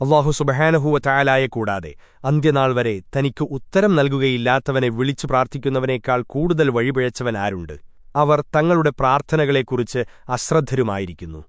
അള്ളാഹു സുബഹാനഹുവ ചായാലായ കൂടാതെ അന്ത്യനാൾ വരെ തനിക്ക് ഉത്തരം നൽകുകയില്ലാത്തവനെ വിളിച്ചു പ്രാർത്ഥിക്കുന്നവനേക്കാൾ കൂടുതൽ വഴിപിഴച്ചവൻ ആരുണ്ട് അവർ തങ്ങളുടെ പ്രാർത്ഥനകളെക്കുറിച്ച് അശ്രദ്ധരുമായിരിക്കുന്നു.